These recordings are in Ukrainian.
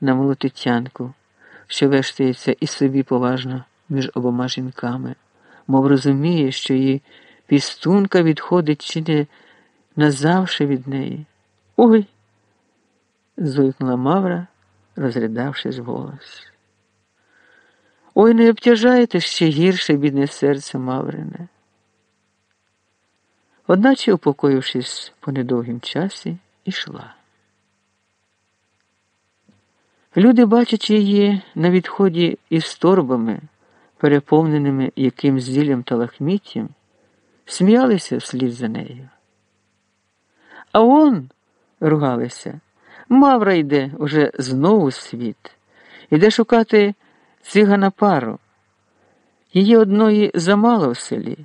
на малу Тетянку, що вештається і собі поважно між обома жінками, мов розуміє, що її пістунка відходить чи не назавше від неї. Ой. зойкнула Мавра, розридавшись голос. Ой, не обтяжайте ще гірше, бідне серце Маврине. Одначе, упокоївшись по недовгім часі, ішла. Люди, бачачи її на відході із торбами, переповненими якимсь зіллям та лахміттям, сміялися вслід за нею. А он, ругалися, Мавра йде уже знову світ, іде шукати цигана пару. Її одної замало в селі.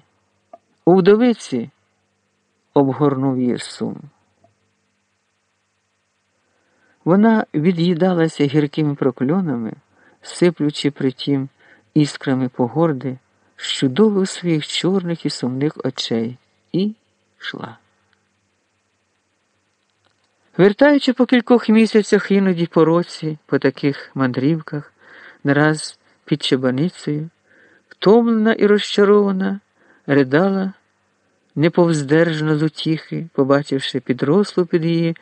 У вдовиці обгорнув її сум. Вона від'їдалася гіркими прокльонами, сиплючи притім іскрами погорди з чудових своїх чорних і сумних очей, і йшла. Вертаючи по кількох місяцях іноді по році, по таких мандрівках, нараз під чебаницею, втомлена і розчарована, ридала неповздержно з утіхи, побачивши підрослу під її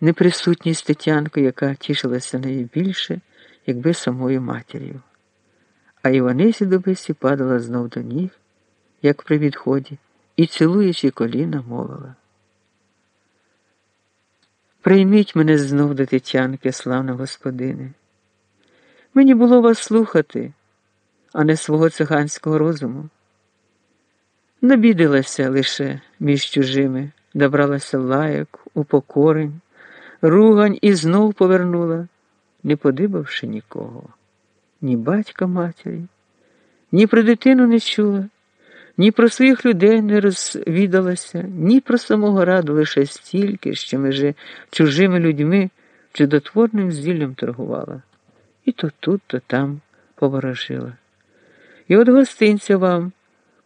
неприсутність Тетянку, яка тішилася нею більше, якби самою матір'ю. А Іванисі Дубисі падала знов до ніг, як при відході, і, цілуючи коліна, мовила. Прийміть мене знов до Тетянки, славна господине. Мені було вас слухати, а не свого циганського розуму. Набідилася лише між чужими, добралася лаяк, упокорень, ругань і знов повернула, не подибавши нікого, ні батька матері, ні про дитину не чула, ні про своїх людей не розвідалася, ні про самого раду лише стільки, що меже чужими людьми чудотворним зіллям торгувала. І то тут, то там поворожила. І от гостинця вам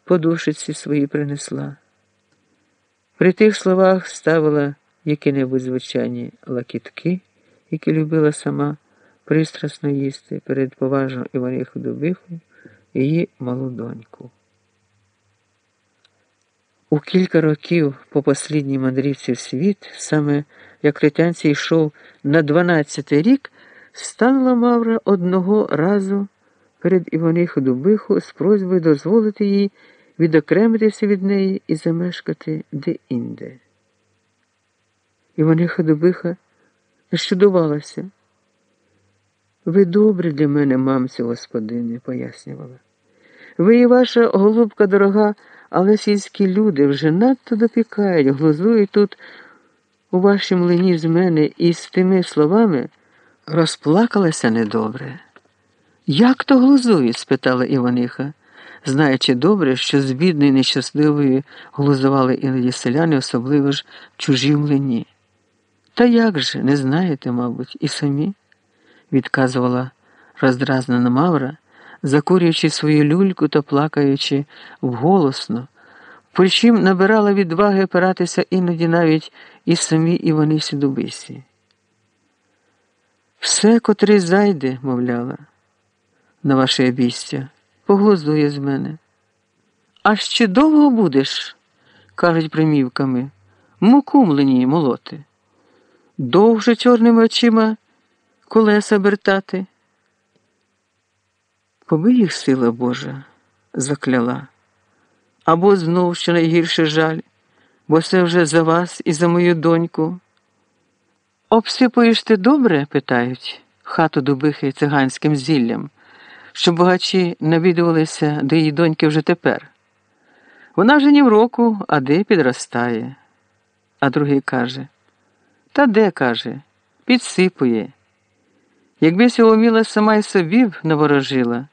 подушиці свої принесла. При тих словах ставила які-небудь звичайні лакітки, які любила сама пристрасно їсти перед поважною Іваниху Дубихою її малу доньку. У кілька років по послідній мандрівці в світ, саме як Ретянці йшов на 12-й рік, станула Мавра одного разу перед Іваниху Дубиху з просьбою дозволити їй відокремитися від неї і замешкати де-інде. Іваниха Дубиха щудувалася. Ви добрі для мене, мамці, господине, пояснювала. Ви і ваша голубка дорога, але сільські люди вже надто допікають, глузують тут у вашій млині з мене і з тими словами розплакалася недобре. Як то глузують? спитала Іваниха знаючи добре, що з бідної нещасливої глузували іноді селяни, особливо ж чужі млині. Та як же, не знаєте, мабуть, і самі, відказувала роздразнена Мавра, закурюючи свою люльку та плакаючи вголосно, причим набирала відваги опиратися іноді навіть і самі Іванисі Дубисі. Все, котрий зайде, мовляла, на ваше обійстя поглузує з мене. А ще довго будеш, кажуть примівками, муку млині молоти. Довже чорними очима колеса бертати. Поби їх сила Божа, закляла, або знов що найгірше жаль, бо це вже за вас і за мою доньку. Обсипуєш ти добре? питають, хату добихи циганським зіллям щоб багачі навідувалися до її доньки вже тепер. Вона вже ні в року, а де підростає. А другий каже Та де каже, підсипує. Якби цього вміла сама й собі наворожила,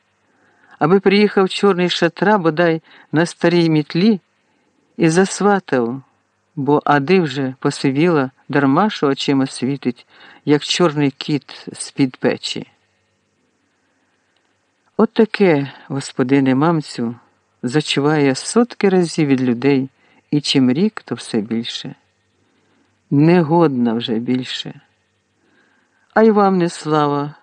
аби приїхав чорний шатра, бодай на старій мітлі, і засватав, бо ади вже посивіла, дарма що очима світить, як чорний кіт з-під печі. От таке, господине мамцю, зачуває сотки разів від людей, і чим рік, то все більше. Негодна вже більше. А й вам не слава,